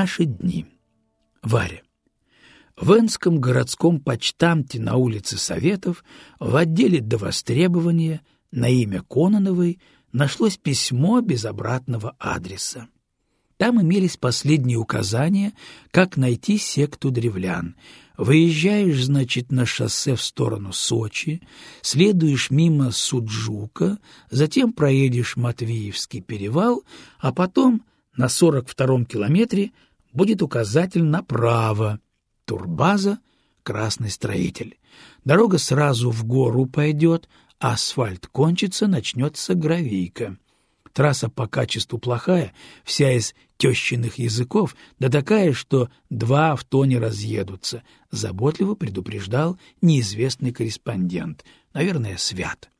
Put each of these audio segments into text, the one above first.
Наши дни. Варя. В Энском городском почтамте на улице Советов в отделе до востребования на имя Кононовой нашлось письмо без обратного адреса. Там имелись последние указания, как найти секту древлян. Выезжаешь, значит, на шоссе в сторону Сочи, следуешь мимо Суджука, затем проедешь Матвеевский перевал, а потом на 42-м километре будет указатель направо. Турбаза, красный строитель. Дорога сразу в гору пойдет, асфальт кончится, начнется гравийка. Трасса по качеству плохая, вся из тещиных языков, да такая, что два авто не разъедутся, заботливо предупреждал неизвестный корреспондент, наверное, Свят.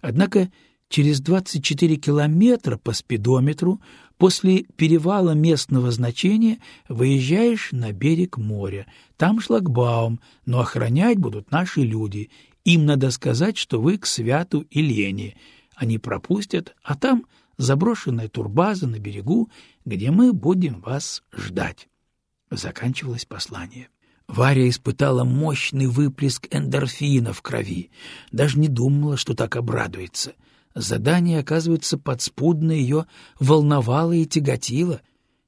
Однако через 24 километра по спидометру после перевала местного значения выезжаешь на берег моря. Там шлагбаум, но охранять будут наши люди. Им надо сказать, что вы к Святу и Лене. Они пропустят, а там заброшенная турбаза на берегу, где мы будем вас ждать. Заканчивалось послание. Варя испытала мощный выплеск эндорфина в крови, даже не думала, что так обрадуется. Задание, оказывается, подспудно ее волновало и тяготило.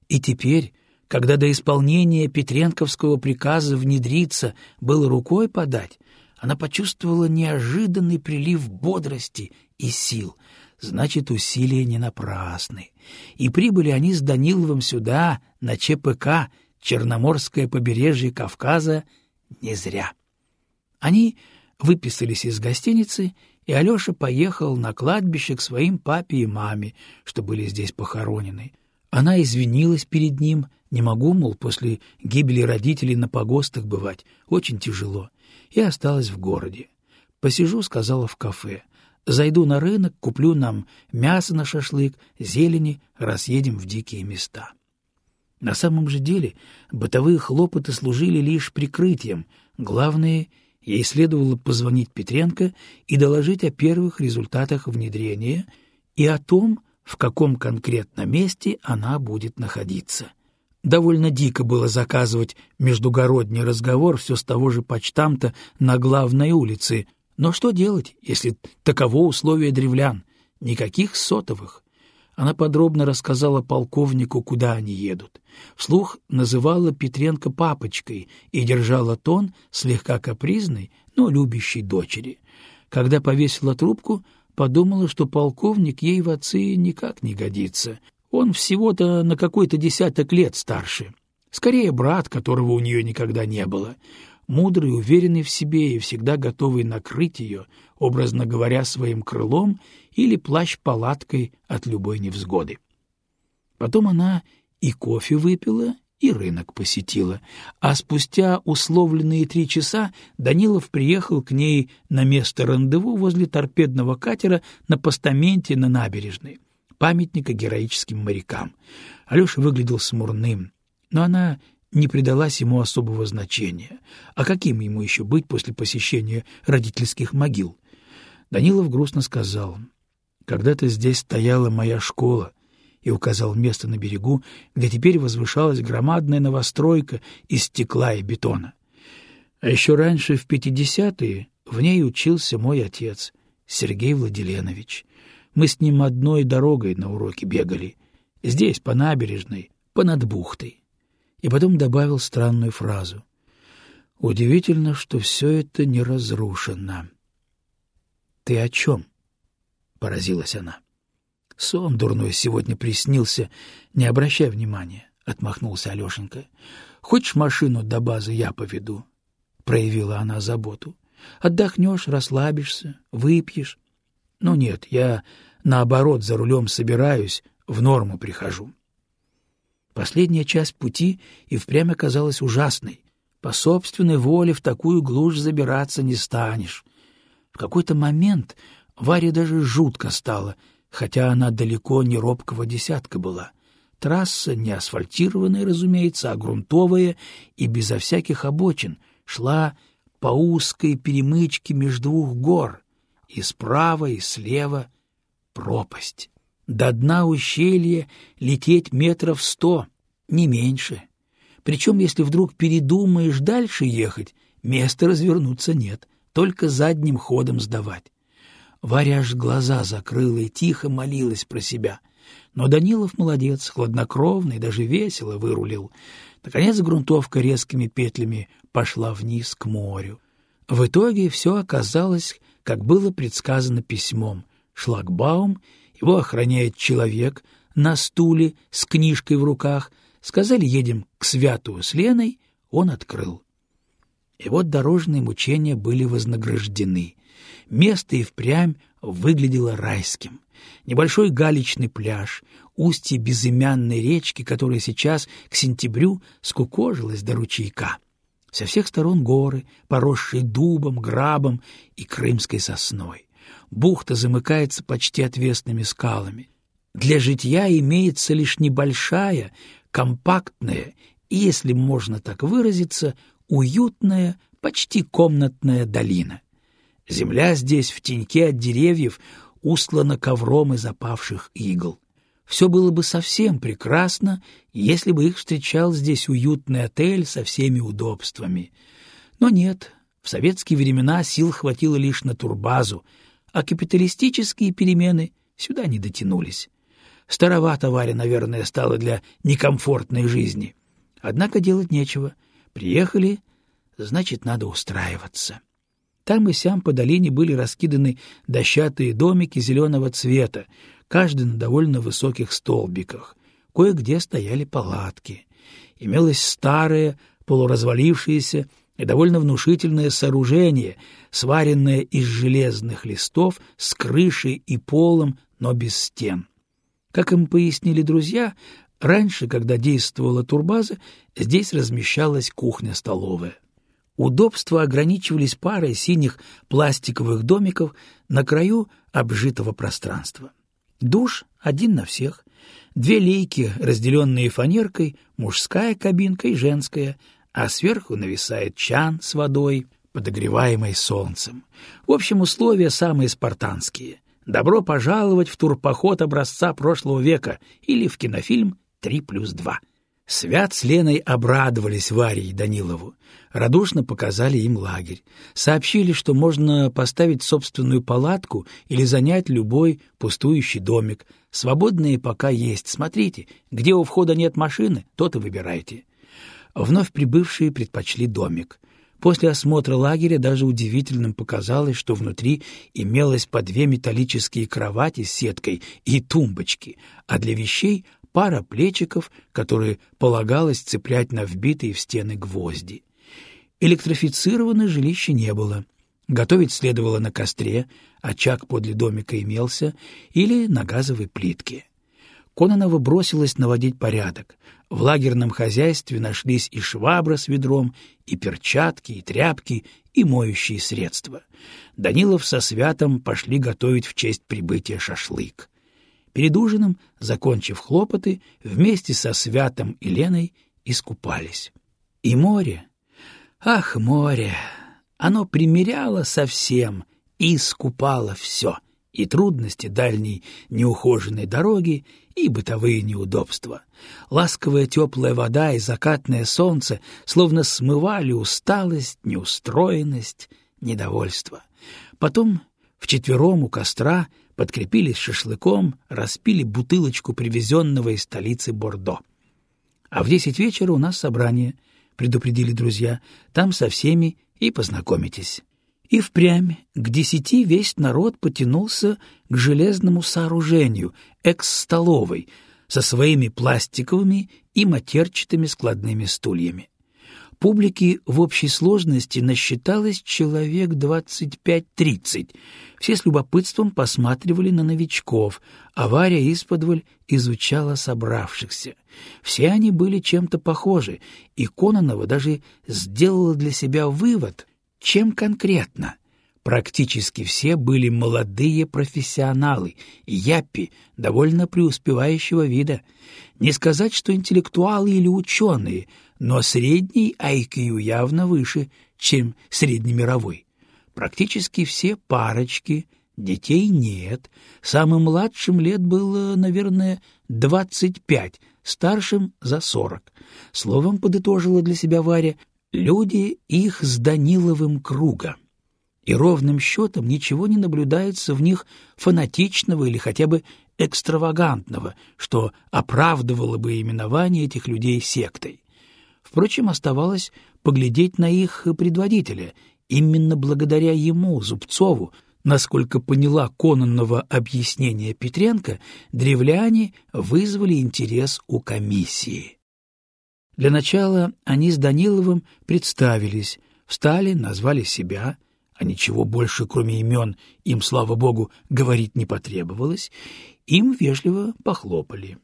И теперь, когда до исполнения Петренковского приказа внедриться было рукой подать, она почувствовала неожиданный прилив бодрости и сил — значит, усилия не напрасны. И прибыли они с Даниловым сюда, на ЧПК, Черноморское побережье Кавказа, не зря. Они выписались из гостиницы, и Алеша поехал на кладбище к своим папе и маме, что были здесь похоронены. Она извинилась перед ним, не могу, мол, после гибели родителей на погостах бывать, очень тяжело, и осталась в городе. «Посижу», — сказала, — «в кафе. Зайду на рынок, куплю нам мясо на шашлык, зелени, разъедем в дикие места. На самом же деле бытовые хлопоты служили лишь прикрытием. Главное, ей следовало позвонить Петренко и доложить о первых результатах внедрения и о том, в каком конкретно месте она будет находиться. Довольно дико было заказывать междугородний разговор все с того же почтамта на главной улице — но что делать, если таково условие древлян? Никаких сотовых. Она подробно рассказала полковнику, куда они едут. Вслух называла Петренко папочкой и держала тон слегка капризной, но любящей дочери. Когда повесила трубку, подумала, что полковник ей в отцы никак не годится. Он всего-то на какой-то десяток лет старше. Скорее, брат, которого у нее никогда не было мудрый, уверенный в себе и всегда готовый накрыть ее, образно говоря, своим крылом или плащ-палаткой от любой невзгоды. Потом она и кофе выпила, и рынок посетила, а спустя условленные три часа Данилов приехал к ней на место рандеву возле торпедного катера на постаменте на набережной, памятника героическим морякам. Алеша выглядел смурным, но она не придалась ему особого значения. А каким ему еще быть после посещения родительских могил? Данилов грустно сказал, «Когда-то здесь стояла моя школа», и указал место на берегу, где теперь возвышалась громадная новостройка из стекла и бетона. А еще раньше, в пятидесятые, в ней учился мой отец, Сергей Владиленович. Мы с ним одной дорогой на уроки бегали. Здесь, по набережной, понад бухтой и потом добавил странную фразу. «Удивительно, что все это не разрушено». «Ты о чем?» — поразилась она. «Сон дурной сегодня приснился. Не обращай внимания», — отмахнулся Алешенька. «Хочешь машину до базы я поведу?» — проявила она заботу. «Отдохнешь, расслабишься, выпьешь». «Ну нет, я, наоборот, за рулем собираюсь, в норму прихожу». Последняя часть пути и впрямь оказалась ужасной. По собственной воле в такую глушь забираться не станешь. В какой-то момент Варе даже жутко стало, хотя она далеко не робкого десятка была. Трасса не асфальтированная, разумеется, а грунтовая и безо всяких обочин, шла по узкой перемычке между двух гор, и справа, и слева пропасть. До дна ущелья лететь метров сто, Не меньше. Причем, если вдруг передумаешь дальше ехать, места развернуться нет, только задним ходом сдавать. Варя аж глаза закрыла и тихо молилась про себя. Но Данилов молодец, хладнокровный, даже весело вырулил. Наконец грунтовка резкими петлями пошла вниз к морю. В итоге все оказалось, как было предсказано письмом. Шлагбаум, его охраняет человек на стуле с книжкой в руках. Сказали, едем к Святую с Леной, он открыл. И вот дорожные мучения были вознаграждены. Место и впрямь выглядело райским. Небольшой галечный пляж, устье безымянной речки, которая сейчас к сентябрю скукожилась до ручейка. Со всех сторон горы, поросшие дубом, грабом и крымской сосной. Бухта замыкается почти отвесными скалами. Для житья имеется лишь небольшая, компактная и, если можно так выразиться, уютная, почти комнатная долина. Земля здесь в теньке от деревьев устлана ковром из опавших игл. Все было бы совсем прекрасно, если бы их встречал здесь уютный отель со всеми удобствами. Но нет, в советские времена сил хватило лишь на турбазу, а капиталистические перемены сюда не дотянулись. Старовато Варя, наверное, стала для некомфортной жизни. Однако делать нечего. Приехали, значит, надо устраиваться. Там и сям по долине были раскиданы дощатые домики зеленого цвета, каждый на довольно высоких столбиках. Кое-где стояли палатки. Имелось старое, полуразвалившееся и довольно внушительное сооружение, сваренное из железных листов с крышей и полом, но без стен. Как им пояснили друзья, раньше, когда действовала турбаза, здесь размещалась кухня-столовая. Удобства ограничивались парой синих пластиковых домиков на краю обжитого пространства. Душ один на всех, две лейки, разделенные фанеркой, мужская кабинка и женская, а сверху нависает чан с водой, подогреваемой солнцем. В общем, условия самые спартанские. Добро пожаловать в турпоход образца прошлого века или в кинофильм «Три плюс два». Свят с Леной обрадовались Варе и Данилову. Радушно показали им лагерь. Сообщили, что можно поставить собственную палатку или занять любой пустующий домик. Свободные пока есть. Смотрите, где у входа нет машины, тот и выбирайте. Вновь прибывшие предпочли домик. После осмотра лагеря даже удивительным показалось, что внутри имелось по две металлические кровати с сеткой и тумбочки, а для вещей пара плечиков, которые полагалось цеплять на вбитые в стены гвозди. Электрифицированное жилище не было. Готовить следовало на костре, очаг подле домика имелся, или на газовой плитке. Кононова бросилась наводить порядок. В лагерном хозяйстве нашлись и швабра с ведром, и перчатки, и тряпки, и моющие средства. Данилов со Святом пошли готовить в честь прибытия шашлык. Перед ужином, закончив хлопоты, вместе со Святом и Леной искупались. И море, ах, море, оно примеряло совсем и искупало все, и трудности дальней неухоженной дороги, и бытовые неудобства. Ласковая теплая вода и закатное солнце словно смывали усталость, неустроенность, недовольство. Потом вчетвером у костра подкрепились шашлыком, распили бутылочку привезенного из столицы Бордо. А в десять вечера у нас собрание, предупредили друзья, там со всеми и познакомитесь. И впрямь к десяти весь народ потянулся к железному сооружению, экс-столовой, со своими пластиковыми и матерчатыми складными стульями. Публики в общей сложности насчиталось человек двадцать-пять-тридцать. Все с любопытством посматривали на новичков, а Варя исподволь изучала собравшихся. Все они были чем-то похожи, и Кононова даже сделала для себя вывод, чем конкретно. Практически все были молодые профессионалы, япи, довольно преуспевающего вида. Не сказать, что интеллектуалы или ученые — но средний IQ явно выше, чем среднемировой. Практически все парочки, Детей нет. Самым младшим лет было, наверное, двадцать пять, старшим — за сорок. Словом, подытожила для себя Варя, люди их с Даниловым круга. И ровным счетом ничего не наблюдается в них фанатичного или хотя бы экстравагантного, что оправдывало бы именование этих людей сектой. Впрочем, оставалось поглядеть на их предводителя. Именно благодаря ему, Зубцову, Насколько поняла Кононного объяснение Петренко, древляне вызвали интерес у комиссии. Для начала они с Даниловым представились, встали, назвали себя, а ничего больше, кроме имен, им, слава богу, говорить не потребовалось, им вежливо похлопали.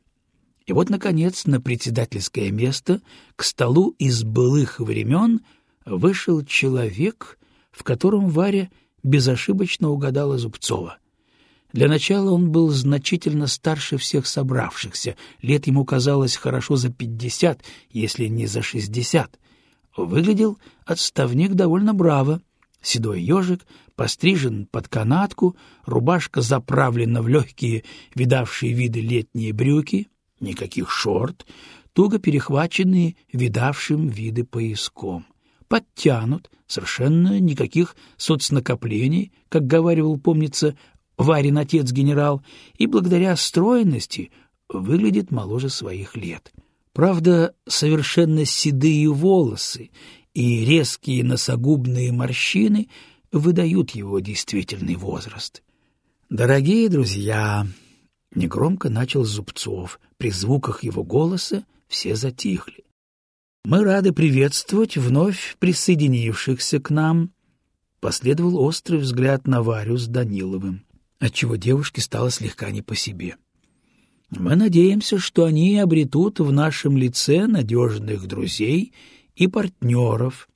И вот, наконец, на председательское место к столу из былых времен вышел человек, в котором Варя — безошибочно угадала Зубцова. Для начала он был значительно старше всех собравшихся, лет ему казалось хорошо за пятьдесят, если не за шестьдесят. Выглядел отставник довольно браво, седой ежик, пострижен под канатку, рубашка заправлена в легкие, видавшие виды летние брюки, никаких шорт, туго перехваченные видавшим виды пояском. Подтянут, совершенно никаких соцнакоплений, как говаривал, помнится, Варин отец-генерал, и благодаря стройности выглядит моложе своих лет. Правда, совершенно седые волосы и резкие носогубные морщины выдают его действительный возраст. «Дорогие друзья!» — негромко начал Зубцов. При звуках его голоса все затихли. Мы рады приветствовать вновь присоединившихся к нам. Последовал острый взгляд на Варю с Даниловым, отчего девушке стало слегка не по себе. Мы надеемся, что они обретут в нашем лице надежных друзей и партнеров,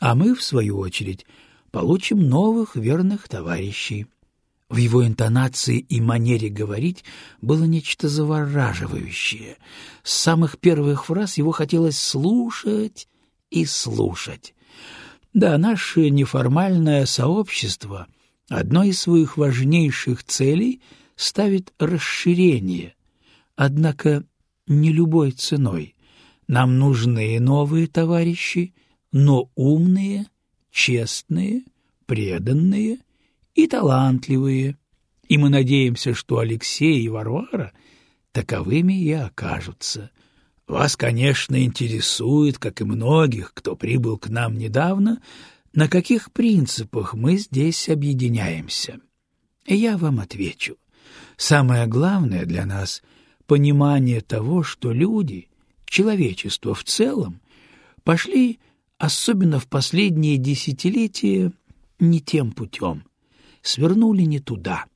а мы, в свою очередь, получим новых верных товарищей. В его интонации и манере говорить было нечто завораживающее. С самых первых фраз его хотелось слушать и слушать. Да, наше неформальное сообщество одной из своих важнейших целей ставит расширение, однако не любой ценой. Нам нужны новые товарищи, но умные, честные, преданные — и талантливые, и мы надеемся, что Алексей и Варвара таковыми и окажутся. Вас, конечно, интересует, как и многих, кто прибыл к нам недавно, на каких принципах мы здесь объединяемся. Я вам отвечу. Самое главное для нас — понимание того, что люди, человечество в целом, пошли, особенно в последние десятилетия, не тем путем свернули не туда.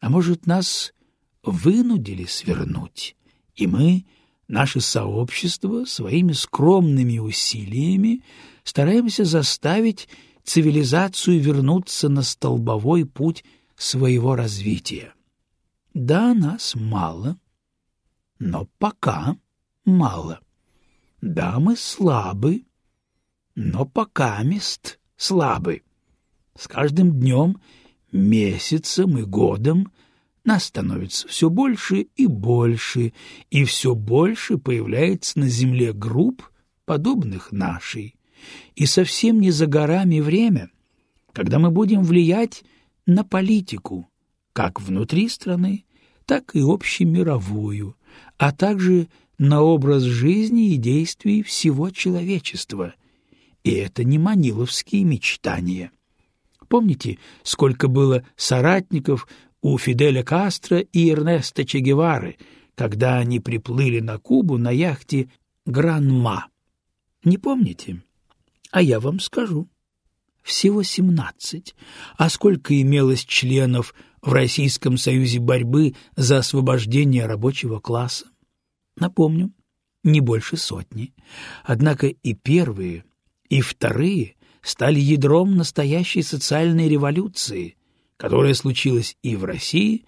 А может, нас вынудили свернуть, и мы, наше сообщество, своими скромными усилиями стараемся заставить цивилизацию вернуться на столбовой путь своего развития. Да, нас мало, но пока мало. Да, мы слабы, но пока мест слабы. С каждым днем, месяцем и годом нас становится все больше и больше, и все больше появляется на Земле групп, подобных нашей. И совсем не за горами время, когда мы будем влиять на политику, как внутри страны, так и общемировую, а также на образ жизни и действий всего человечества. И это не маниловские мечтания. Помните, сколько было соратников у Фиделя Кастро и Эрнеста Че Гевары, когда они приплыли на Кубу на яхте «Гранма»? Не помните? А я вам скажу. Всего семнадцать. А сколько имелось членов в Российском союзе борьбы за освобождение рабочего класса? Напомню, не больше сотни. Однако и первые, и вторые стали ядром настоящей социальной революции, которая случилась и в России,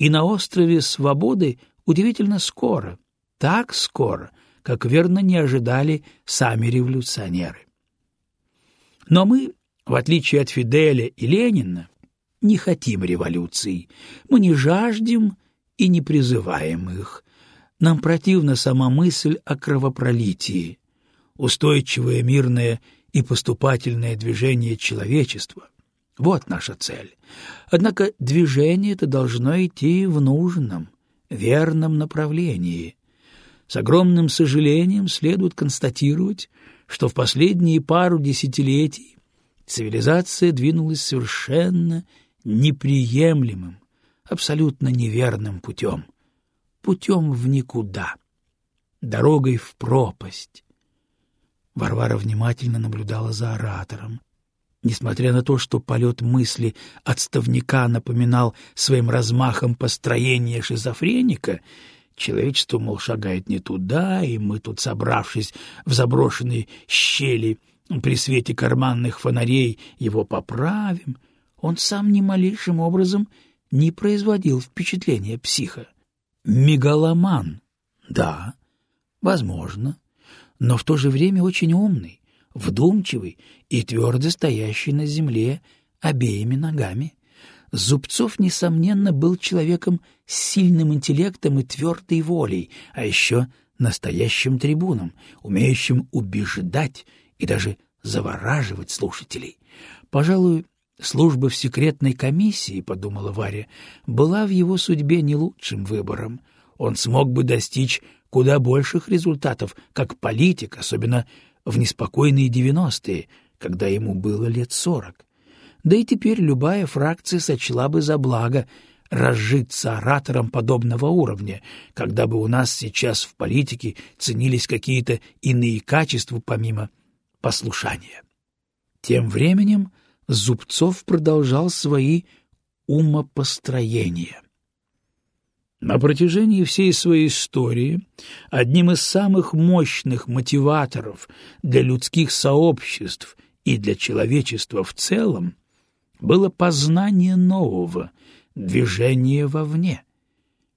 и на острове Свободы удивительно скоро, так скоро, как верно не ожидали сами революционеры. Но мы, в отличие от Фиделя и Ленина, не хотим революций, мы не жаждем и не призываем их. Нам противна сама мысль о кровопролитии. Устойчивое, мирное и поступательное движение человечества — вот наша цель. Однако движение это должно идти в нужном, верном направлении. С огромным сожалением следует констатировать, что в последние пару десятилетий цивилизация двинулась совершенно неприемлемым, абсолютно неверным путем, путем в никуда, дорогой в пропасть. Варвара внимательно наблюдала за оратором. Несмотря на то, что полет мысли отставника напоминал своим размахом построение шизофреника, человечество, мол, шагает не туда, и мы тут, собравшись в заброшенной щели при свете карманных фонарей, его поправим, он сам ни малейшим образом не производил впечатления психа. Мегаломан, да, возможно, но в то же время очень умный, вдумчивый и твердо стоящий на земле обеими ногами. Зубцов, несомненно, был человеком с сильным интеллектом и твердой волей, а еще настоящим трибуном, умеющим убеждать и даже завораживать слушателей. Пожалуй, служба в секретной комиссии, — подумала Варя, — была в его судьбе не лучшим выбором. Он смог бы достичь куда больших результатов, как политик, особенно в неспокойные девяностые, когда ему было лет сорок. Да и теперь любая фракция сочла бы за благо разжиться оратором подобного уровня, когда бы у нас сейчас в политике ценились какие-то иные качества помимо послушания. Тем временем Зубцов продолжал свои умопостроения. На протяжении всей своей истории одним из самых мощных мотиваторов для людских сообществ и для человечества в целом было познание нового, движение вовне.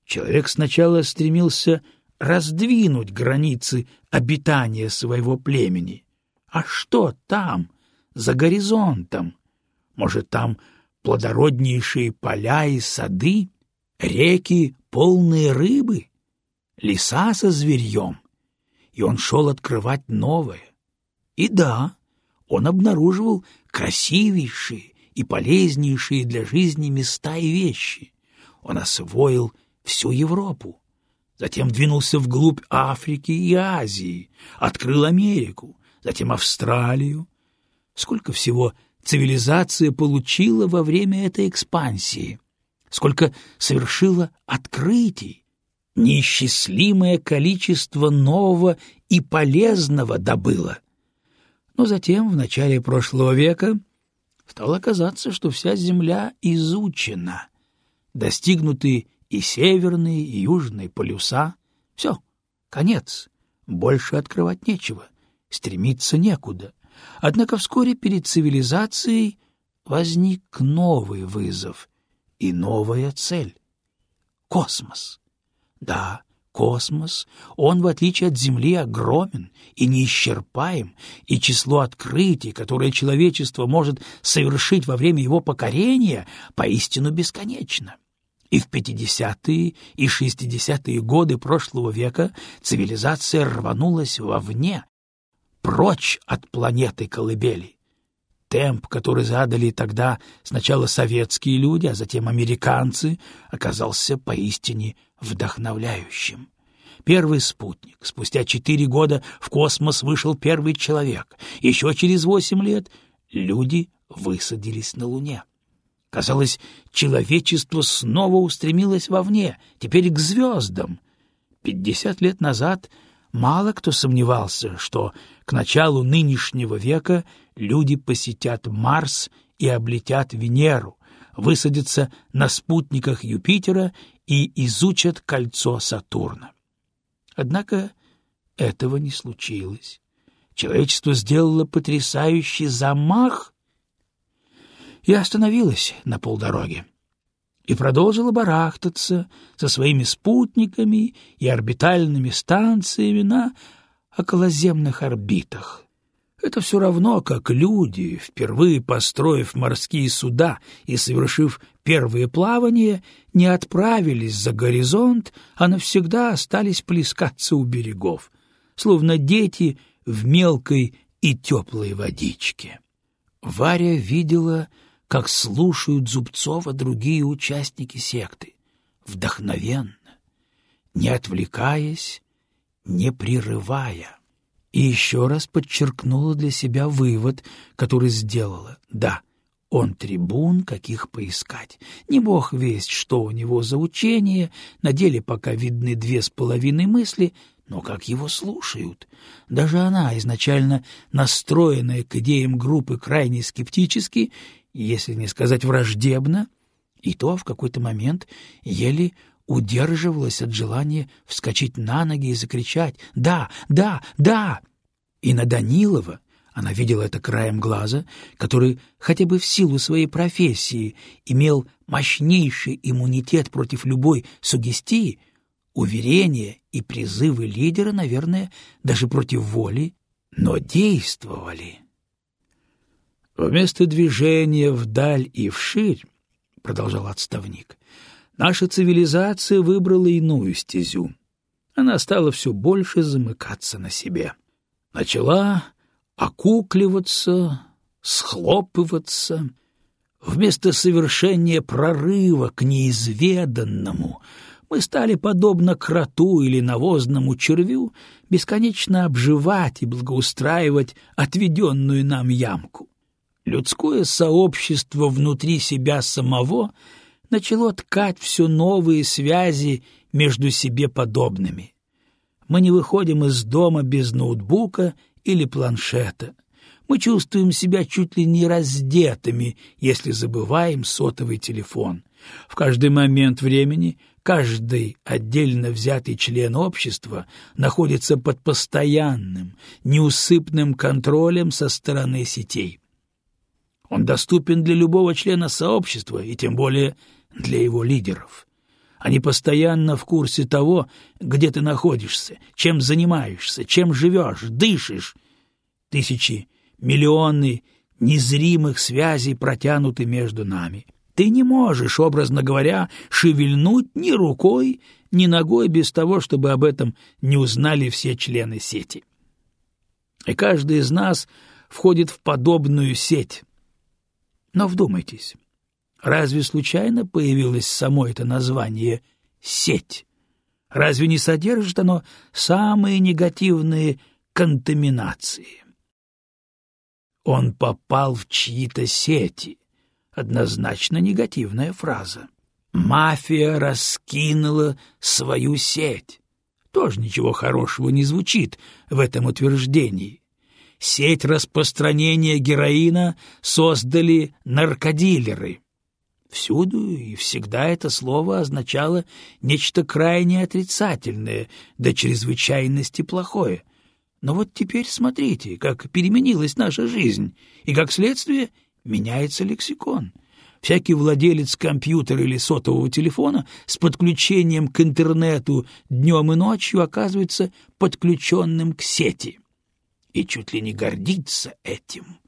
Человек сначала стремился раздвинуть границы обитания своего племени. А что там, за горизонтом? Может, там плодороднейшие поля и сады, реки полные рыбы, леса со зверьем, и он шел открывать новое. И да, он обнаруживал красивейшие и полезнейшие для жизни места и вещи. Он освоил всю Европу, затем двинулся вглубь Африки и Азии, открыл Америку, затем Австралию. Сколько всего цивилизация получила во время этой экспансии — сколько совершила открытий, неисчислимое количество нового и полезного добыла. Но затем, в начале прошлого века, стало казаться, что вся Земля изучена, достигнуты и северные, и южные полюса. Все, конец, больше открывать нечего, стремиться некуда. Однако вскоре перед цивилизацией возник новый вызов, и новая цель — космос. Да, космос, он, в отличие от Земли, огромен и неисчерпаем, и число открытий, которые человечество может совершить во время его покорения, поистину бесконечно. И в 50-е и 60-е годы прошлого века цивилизация рванулась вовне, прочь от планеты колыбели темп, который задали тогда сначала советские люди, а затем американцы, оказался поистине вдохновляющим. Первый спутник. Спустя четыре года в космос вышел первый человек. Еще через восемь лет люди высадились на Луне. Казалось, человечество снова устремилось вовне, теперь к звездам. Пятьдесят лет назад мало кто сомневался, что к началу нынешнего века люди посетят Марс и облетят Венеру, высадятся на спутниках Юпитера и изучат кольцо Сатурна. Однако этого не случилось. Человечество сделало потрясающий замах и остановилось на полдороге и продолжило барахтаться со своими спутниками и орбитальными станциями на околоземных орбитах. Это все равно, как люди, впервые построив морские суда и совершив первые плавания, не отправились за горизонт, а навсегда остались плескаться у берегов, словно дети в мелкой и теплой водичке. Варя видела, как слушают Зубцова другие участники секты, вдохновенно, не отвлекаясь, не прерывая. И еще раз подчеркнула для себя вывод, который сделала. Да, он трибун, каких поискать. Не бог весть, что у него за учение, на деле пока видны две с половиной мысли, но как его слушают. Даже она, изначально настроенная к идеям группы крайне скептически, если не сказать враждебно, и то в какой-то момент еле удерживалась от желания вскочить на ноги и закричать «Да! Да! Да!» И на Данилова она видела это краем глаза, который хотя бы в силу своей профессии имел мощнейший иммунитет против любой сугестии, уверения и призывы лидера, наверное, даже против воли, но действовали. Вместо движения вдаль и вширь, — продолжал отставник, наша цивилизация выбрала иную стезю. Она стала все больше замыкаться на себе. Начала окукливаться, схлопываться. Вместо совершения прорыва к неизведанному мы стали, подобно кроту или навозному червю, бесконечно обживать и благоустраивать отведенную нам ямку. Людское сообщество внутри себя самого — начало ткать все новые связи между себе подобными. Мы не выходим из дома без ноутбука или планшета. Мы чувствуем себя чуть ли не раздетыми, если забываем сотовый телефон. В каждый момент времени каждый отдельно взятый член общества находится под постоянным, неусыпным контролем со стороны сетей. Он доступен для любого члена сообщества и тем более для его лидеров. Они постоянно в курсе того, где ты находишься, чем занимаешься, чем живешь, дышишь. Тысячи, миллионы незримых связей протянуты между нами. Ты не можешь, образно говоря, шевельнуть ни рукой, ни ногой без того, чтобы об этом не узнали все члены сети. И каждый из нас входит в подобную сеть. Но вдумайтесь, Разве случайно появилось само это название «сеть»? Разве не содержит оно самые негативные контаминации? Он попал в чьи-то сети. Однозначно негативная фраза. Мафия раскинула свою сеть. Тоже ничего хорошего не звучит в этом утверждении. Сеть распространения героина создали наркодилеры. Всюду и всегда это слово означало нечто крайне отрицательное, до чрезвычайности плохое. Но вот теперь смотрите, как переменилась наша жизнь, и, как следствие, меняется лексикон. Всякий владелец компьютера или сотового телефона с подключением к интернету днем и ночью оказывается подключенным к сети. И чуть ли не гордится этим.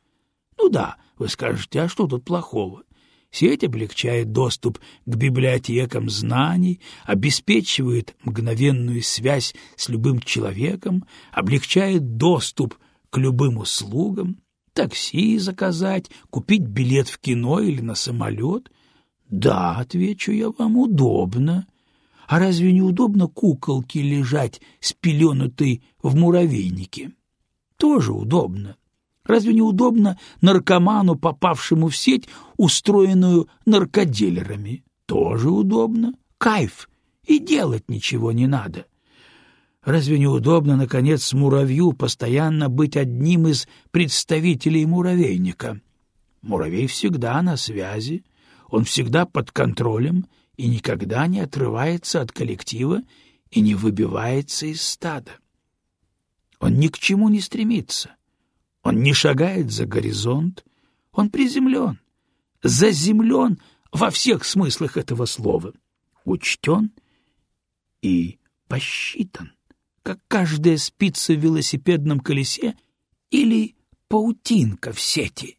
Ну да, вы скажете, а что тут плохого? Сеть облегчает доступ к библиотекам знаний, обеспечивает мгновенную связь с любым человеком, облегчает доступ к любым услугам, такси заказать, купить билет в кино или на самолет. Да, отвечу я вам, удобно. А разве не удобно куколке лежать спеленутой в муравейнике? Тоже удобно. Разве не удобно наркоману, попавшему в сеть, устроенную наркоделерами? Тоже удобно. Кайф. И делать ничего не надо. Разве не удобно, наконец, муравью постоянно быть одним из представителей муравейника? Муравей всегда на связи, он всегда под контролем и никогда не отрывается от коллектива и не выбивается из стада. Он ни к чему не стремится. Он не шагает за горизонт, он приземлен, заземлен во всех смыслах этого слова, учтен и посчитан, как каждая спица в велосипедном колесе или паутинка в сети.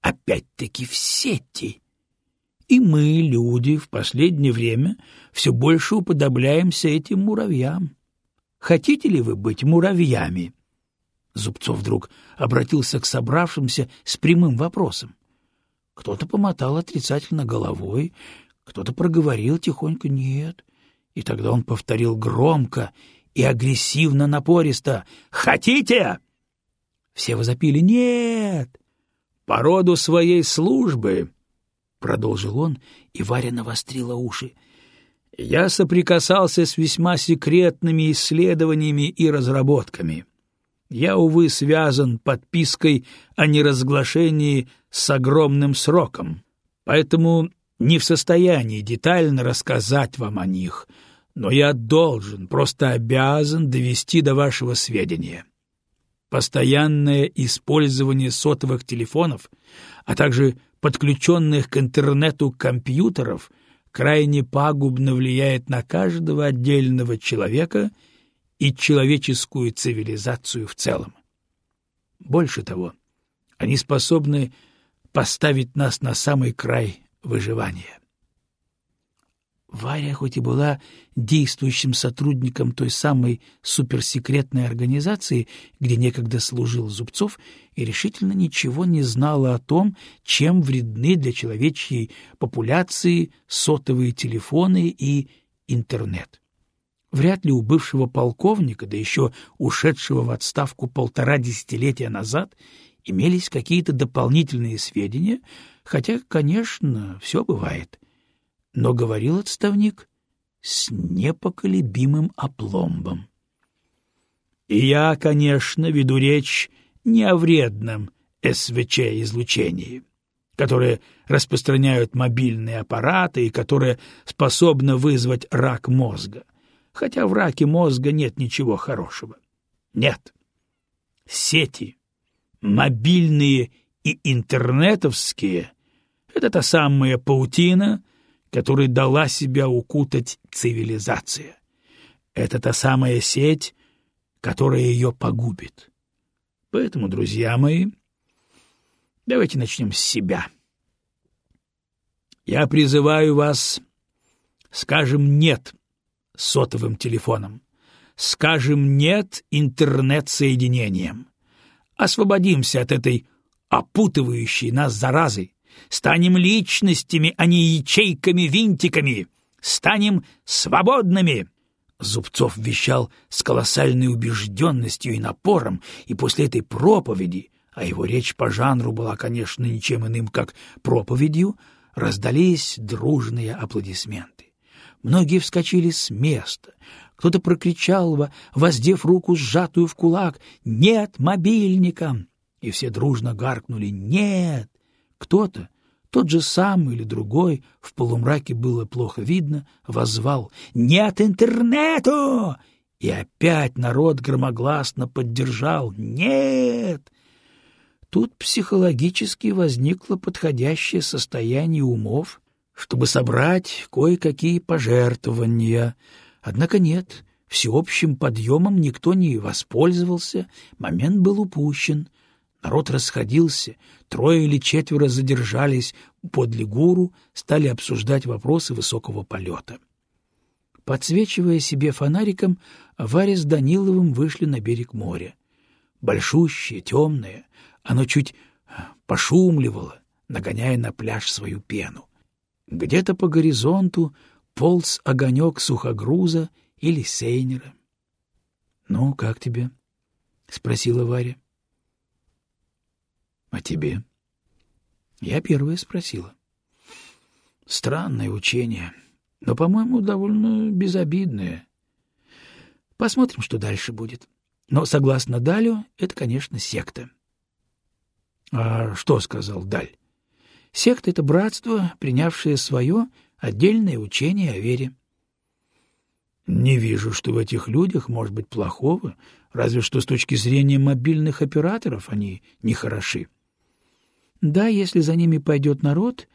Опять-таки в сети. И мы, люди, в последнее время все больше уподобляемся этим муравьям. Хотите ли вы быть муравьями? Зубцов вдруг обратился к собравшимся с прямым вопросом. Кто-то помотал отрицательно головой, кто-то проговорил тихонько «нет». И тогда он повторил громко и агрессивно-напористо «Хотите?» Все возопили «нет». По роду своей службы — продолжил он, и Варя навострила уши. «Я соприкасался с весьма секретными исследованиями и разработками. Я, увы, связан подпиской о неразглашении с огромным сроком, поэтому не в состоянии детально рассказать вам о них, но я должен, просто обязан довести до вашего сведения. Постоянное использование сотовых телефонов, а также подключенных к интернету компьютеров крайне пагубно влияет на каждого отдельного человека и человеческую цивилизацию в целом. Больше того, они способны поставить нас на самый край выживания. Варя хоть и была действующим сотрудником той самой суперсекретной организации, где некогда служил Зубцов, и решительно ничего не знала о том, чем вредны для человечьей популяции сотовые телефоны и интернет. Вряд ли у бывшего полковника, да еще ушедшего в отставку полтора десятилетия назад, имелись какие-то дополнительные сведения, хотя, конечно, все бывает — но говорил отставник с непоколебимым опломбом. И я, конечно, веду речь не о вредном СВЧ-излучении, которое распространяют мобильные аппараты и которое способно вызвать рак мозга, хотя в раке мозга нет ничего хорошего. Нет. Сети, мобильные и интернетовские — это та самая паутина — которой дала себя укутать цивилизация. Это та самая сеть, которая ее погубит. Поэтому, друзья мои, давайте начнем с себя. Я призываю вас, скажем «нет» сотовым телефонам, скажем «нет» интернет-соединениям. Освободимся от этой опутывающей нас заразы Станем личностями, а не ячейками-винтиками. Станем свободными!» Зубцов вещал с колоссальной убежденностью и напором, и после этой проповеди, а его речь по жанру была, конечно, ничем иным, как проповедью, раздались дружные аплодисменты. Многие вскочили с места. Кто-то прокричал, воздев руку сжатую в кулак, «Нет мобильника!» И все дружно гаркнули «Нет!» Кто-то, тот же сам или другой, в полумраке было плохо видно, возвал «Нет интернету!» И опять народ громогласно поддержал «Нет!» Тут психологически возникло подходящее состояние умов, чтобы собрать кое-какие пожертвования. Однако нет, всеобщим подъемом никто не воспользовался, момент был упущен — Народ расходился, трое или четверо задержались подле гуру, стали обсуждать вопросы высокого полета. Подсвечивая себе фонариком, Варя с Даниловым вышли на берег моря. Большущее, темное, оно чуть пошумливало, нагоняя на пляж свою пену. Где-то по горизонту полз огонек сухогруза или сейнера. — Ну, как тебе? — спросила Варя. А тебе? Я первая спросила. Странное учение, но, по-моему, довольно безобидное. Посмотрим, что дальше будет. Но, согласно Далю, это, конечно, секта. А что сказал Даль? Секта — это братство, принявшее свое отдельное учение о вере. Не вижу, что в этих людях может быть плохого, разве что с точки зрения мобильных операторов они нехороши. Да, если за ними пойдет народ,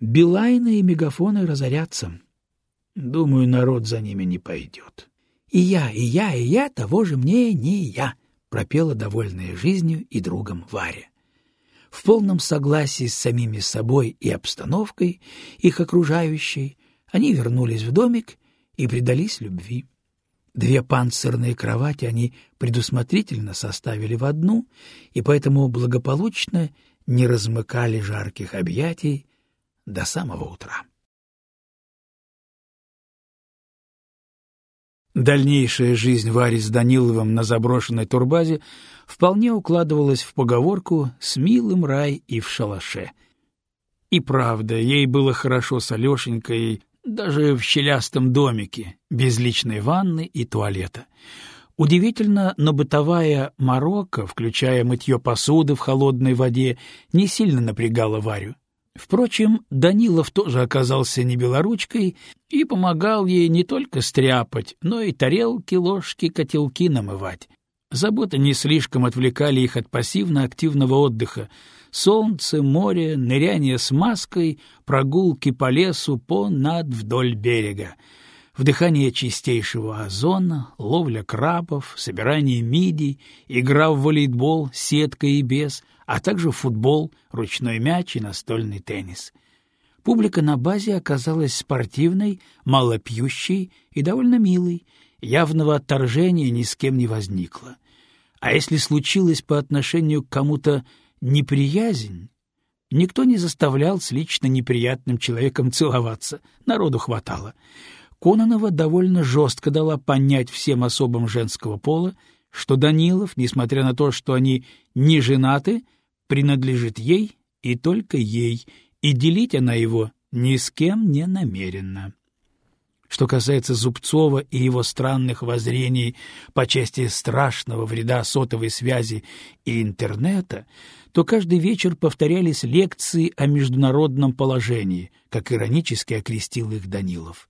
билайны и мегафоны разорятся. Думаю, народ за ними не пойдет. И я, и я, и я того же мнения. пропела довольная жизнью и другом Варя. В полном согласии с самими собой и обстановкой, их окружающей, они вернулись в домик и предались любви. Две панцирные кровати они предусмотрительно составили в одну, и поэтому благополучно не размыкали жарких объятий до самого утра. Дальнейшая жизнь Вари с Даниловым на заброшенной турбазе вполне укладывалась в поговорку «с милым рай и в шалаше». И правда, ей было хорошо с Алешенькой даже в щелястом домике, без личной ванны и туалета. Удивительно, но бытовая морока, включая мытье посуды в холодной воде, не сильно напрягала Варю. Впрочем, Данилов тоже оказался не белоручкой и помогал ей не только стряпать, но и тарелки, ложки, котелки намывать. Заботы не слишком отвлекали их от пассивно-активного отдыха. Солнце, море, ныряние с маской, прогулки по лесу по над вдоль берега. Вдыхание чистейшего озона, ловля крабов, собирание мидий, игра в волейбол, сетка и без, а также футбол, ручной мяч и настольный теннис. Публика на базе оказалась спортивной, малопьющей и довольно милой, явного отторжения ни с кем не возникло. А если случилось по отношению к кому-то неприязнь, никто не заставлял с лично неприятным человеком целоваться, народу хватало. Кононова довольно жестко дала понять всем особам женского пола, что Данилов, несмотря на то, что они не женаты, принадлежит ей и только ей, и делить она его ни с кем не намерена. Что касается Зубцова и его странных воззрений по части страшного вреда сотовой связи и интернета, то каждый вечер повторялись лекции о международном положении, как иронически окрестил их Данилов.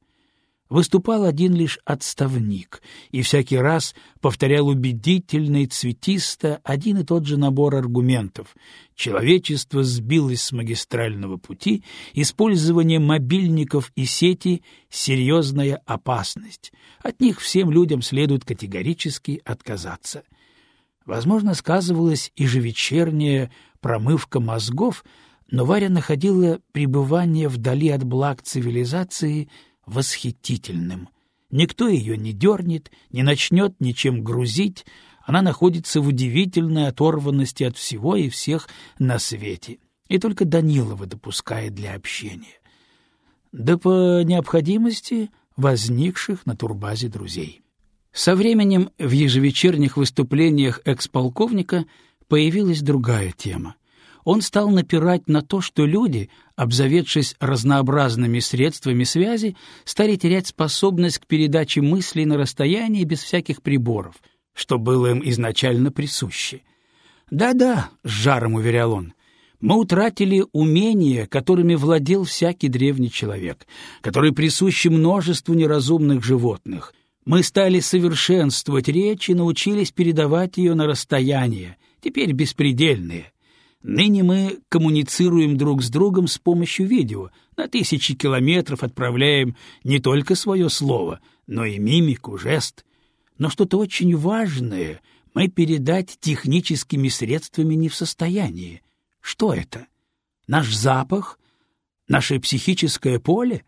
Выступал один лишь отставник, и всякий раз повторял убедительно и цветисто один и тот же набор аргументов. Человечество сбилось с магистрального пути, использование мобильников и сети — серьезная опасность. От них всем людям следует категорически отказаться. Возможно, сказывалась ежевечерняя промывка мозгов, но Варя находила пребывание вдали от благ цивилизации — восхитительным. Никто ее не дернет, не начнет ничем грузить, она находится в удивительной оторванности от всего и всех на свете, и только Данилова допускает для общения. Да по необходимости возникших на турбазе друзей. Со временем в ежевечерних выступлениях экс-полковника появилась другая тема он стал напирать на то, что люди, обзаведшись разнообразными средствами связи, стали терять способность к передаче мыслей на расстоянии без всяких приборов, что было им изначально присуще. «Да-да», — с жаром уверял он, — «мы утратили умения, которыми владел всякий древний человек, которые присущи множеству неразумных животных. Мы стали совершенствовать речь и научились передавать ее на расстояние, теперь беспредельные». Ныне мы коммуницируем друг с другом с помощью видео, на тысячи километров отправляем не только свое слово, но и мимику, жест. Но что-то очень важное мы передать техническими средствами не в состоянии. Что это? Наш запах? Наше психическое поле?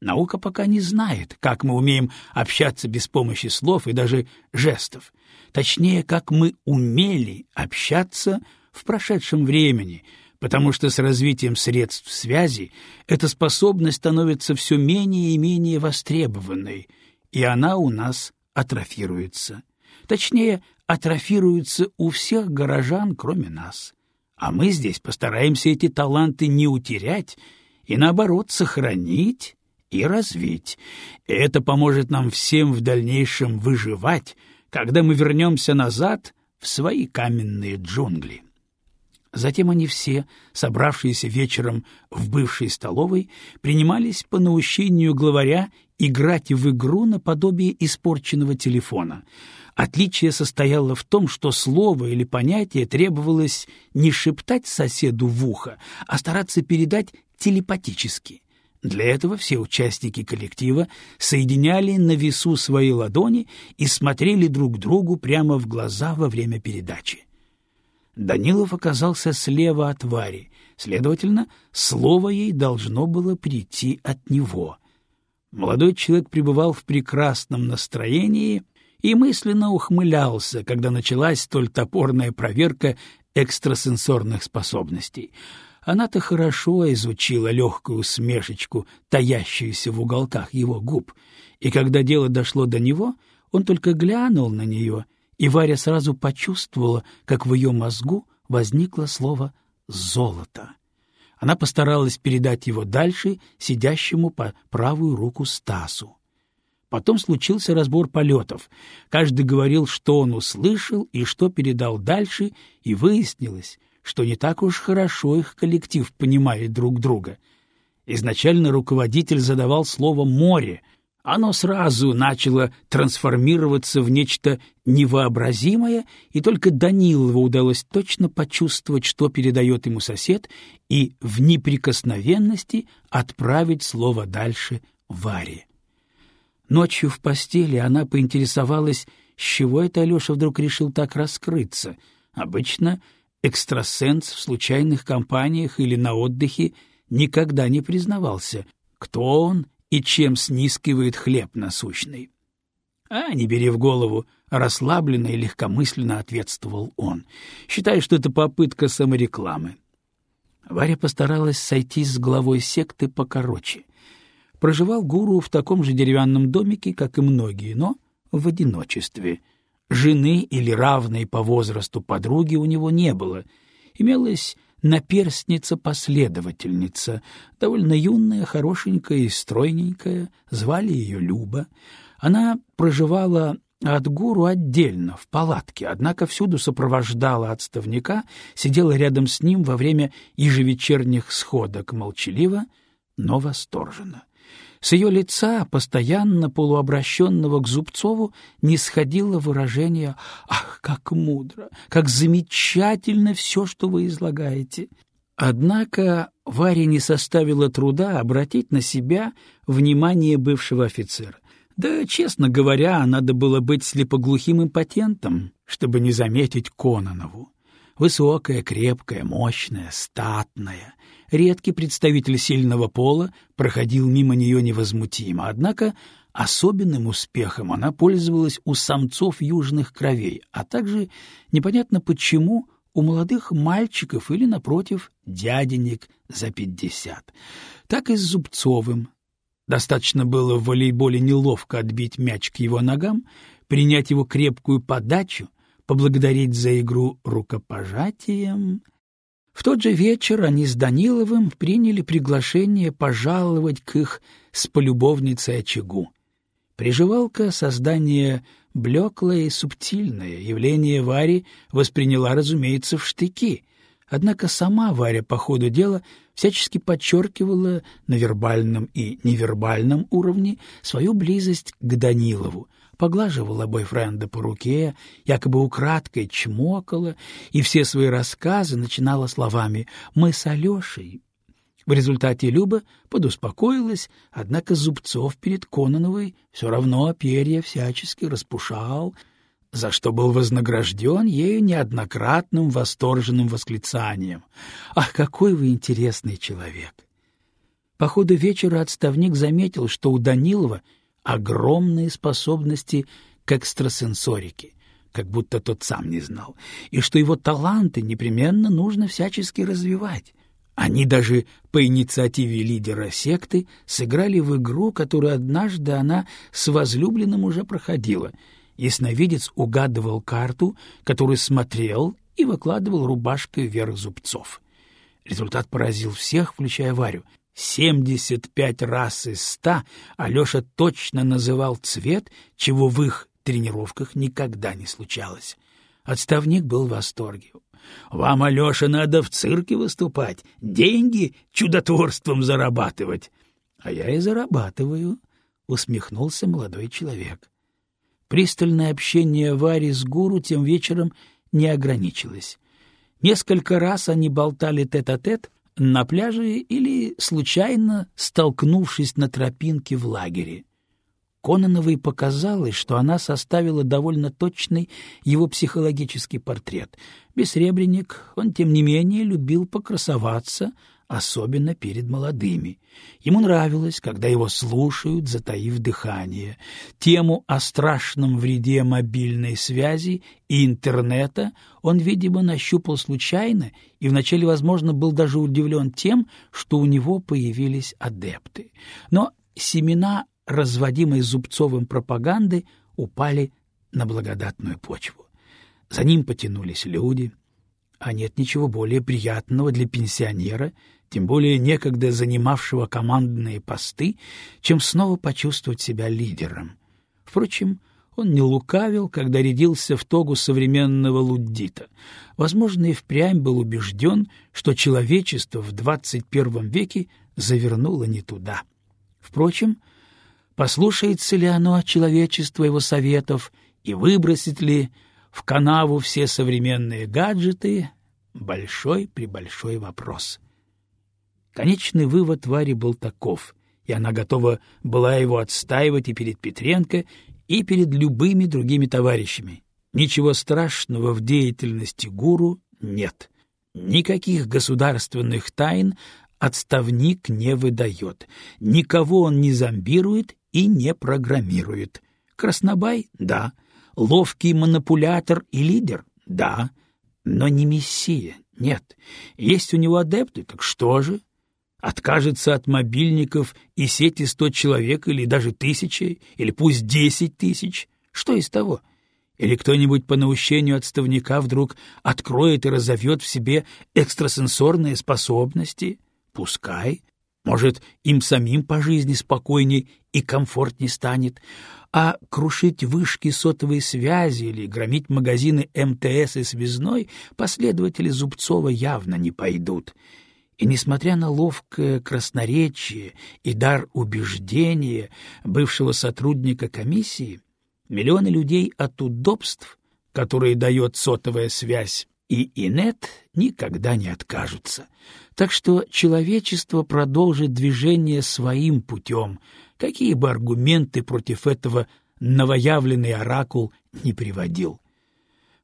Наука пока не знает, как мы умеем общаться без помощи слов и даже жестов. Точнее, как мы умели общаться в прошедшем времени, потому что с развитием средств связи эта способность становится все менее и менее востребованной, и она у нас атрофируется. Точнее, атрофируется у всех горожан, кроме нас. А мы здесь постараемся эти таланты не утерять и, наоборот, сохранить и развить. И это поможет нам всем в дальнейшем выживать, когда мы вернемся назад в свои каменные джунгли. Затем они все, собравшиеся вечером в бывшей столовой, принимались по наущению главаря играть в игру наподобие испорченного телефона. Отличие состояло в том, что слово или понятие требовалось не шептать соседу в ухо, а стараться передать телепатически. Для этого все участники коллектива соединяли на весу свои ладони и смотрели друг другу прямо в глаза во время передачи. Данилов оказался слева от Вари, следовательно, слово ей должно было прийти от него. Молодой человек пребывал в прекрасном настроении и мысленно ухмылялся, когда началась столь топорная проверка экстрасенсорных способностей — она-то хорошо изучила легкую усмешечку, таящуюся в уголках его губ, и когда дело дошло до него, он только глянул на нее, и Варя сразу почувствовала, как в ее мозгу возникло слово «золото». Она постаралась передать его дальше сидящему по правую руку Стасу. Потом случился разбор полетов. Каждый говорил, что он услышал и что передал дальше, и выяснилось, что не так уж хорошо их коллектив понимает друг друга. Изначально руководитель задавал слово «море», оно сразу начало трансформироваться в нечто невообразимое, и только Данилову удалось точно почувствовать, что передает ему сосед, и в неприкосновенности отправить слово дальше Варе. Ночью в постели она поинтересовалась, с чего это Алеша вдруг решил так раскрыться. Обычно Экстрасенс в случайных компаниях или на отдыхе никогда не признавался, кто он и чем снискивает хлеб насущный. А, не бери в голову, расслабленно и легкомысленно ответствовал он, считая, что это попытка саморекламы. Варя постаралась сойтись с главой секты покороче. Проживал гуру в таком же деревянном домике, как и многие, но в одиночестве — Жены или равной по возрасту подруги у него не было. Имелась наперстница-последовательница, довольно юная, хорошенькая и стройненькая, звали ее Люба. Она проживала от гуру отдельно, в палатке, однако всюду сопровождала отставника, сидела рядом с ним во время ежевечерних сходок молчаливо, но восторженно. С ее лица, постоянно полуобращенного к Зубцову, не сходило выражение «Ах, как мудро! Как замечательно все, что вы излагаете!» Однако Варе не составило труда обратить на себя внимание бывшего офицера. Да, честно говоря, надо было быть слепоглухим импотентом, чтобы не заметить Кононову. Высокая, крепкая, мощная, статная, редкий представитель сильного пола проходил мимо нее невозмутимо, однако особенным успехом она пользовалась у самцов южных кровей, а также, непонятно почему, у молодых мальчиков или, напротив, дяденек за пятьдесят. Так и с Зубцовым. Достаточно было в волейболе неловко отбить мяч к его ногам, принять его крепкую подачу, поблагодарить за игру рукопожатием в тот же вечер они с Даниловым приняли приглашение пожаловать к их с полюбовницей очагу. Приживалка — создание блеклое и субтильное, явление Вари восприняла, разумеется, в штыки, однако сама Варя по ходу дела всячески подчеркивала на вербальном и невербальном уровне свою близость к Данилову — поглаживала бойфренда по руке, якобы украдкой чмокала, и все свои рассказы начинала словами «Мы с Алешей». В результате Люба подуспокоилась, однако Зубцов перед Кононовой все равно перья всячески распушал, за что был вознагражден ею неоднократным восторженным восклицанием. «Ах, какой вы интересный человек!» По ходу вечера отставник заметил, что у Данилова — огромные способности к экстрасенсорике, как будто тот сам не знал, и что его таланты непременно нужно всячески развивать. Они даже по инициативе лидера секты сыграли в игру, которую однажды она с возлюбленным уже проходила. Ясновидец угадывал карту, которую смотрел и выкладывал рубашкой вверх зубцов. Результат поразил всех, включая Варю. Семьдесят пять раз из ста Алеша точно называл цвет, чего в их тренировках никогда не случалось. Отставник был в восторге. «Вам, Алеша, надо в цирке выступать, деньги чудотворством зарабатывать». «А я и зарабатываю», — усмехнулся молодой человек. Пристальное общение Вари с гуру тем вечером не ограничилось. Несколько раз они болтали тет-а-тет, -тет, на пляже или случайно столкнувшись на тропинке в лагере. Кононовой показалось, что она составила довольно точный его психологический портрет. Бессребренник, он, тем не менее, любил покрасоваться, особенно перед молодыми. Ему нравилось, когда его слушают, затаив дыхание. Тему о страшном вреде мобильной связи и интернета он, видимо, нащупал случайно и вначале, возможно, был даже удивлен тем, что у него появились адепты. Но семена разводимой Зубцовым пропаганды, упали на благодатную почву. За ним потянулись люди, а нет ничего более приятного для пенсионера, тем более некогда занимавшего командные посты, чем снова почувствовать себя лидером. Впрочем, он не лукавил, когда рядился в тогу современного луддита. Возможно, и впрямь был убежден, что человечество в двадцать первом веке завернуло не туда. Впрочем, послушается ли оно человечества его советов и выбросит ли в канаву все современные гаджеты — большой-пребольшой вопрос. Конечный вывод Вари был таков, и она готова была его отстаивать и перед Петренко, и перед любыми другими товарищами. Ничего страшного в деятельности гуру нет. Никаких государственных тайн отставник не выдает. Никого он не зомбирует и не программирует. Краснобай — да. Ловкий манипулятор и лидер — да. Но не мессия, нет. Есть у него адепты, так что же? Откажется от мобильников и сети сто человек или даже тысячи, или пусть десять тысяч? Что из того? Или кто-нибудь по наущению отставника вдруг откроет и разовьет в себе экстрасенсорные способности? Пускай. Может, им самим по жизни спокойней и комфортней станет, а крушить вышки сотовой связи или громить магазины МТС и связной последователи Зубцова явно не пойдут. И несмотря на ловкое красноречие и дар убеждения бывшего сотрудника комиссии, миллионы людей от удобств, которые дает сотовая связь, и инет никогда не откажутся. Так что человечество продолжит движение своим путем, какие бы аргументы против этого новоявленный оракул не приводил.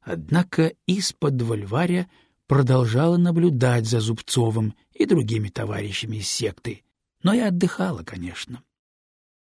Однако из-под Варя продолжала наблюдать за Зубцовым и другими товарищами из секты, но и отдыхала, конечно.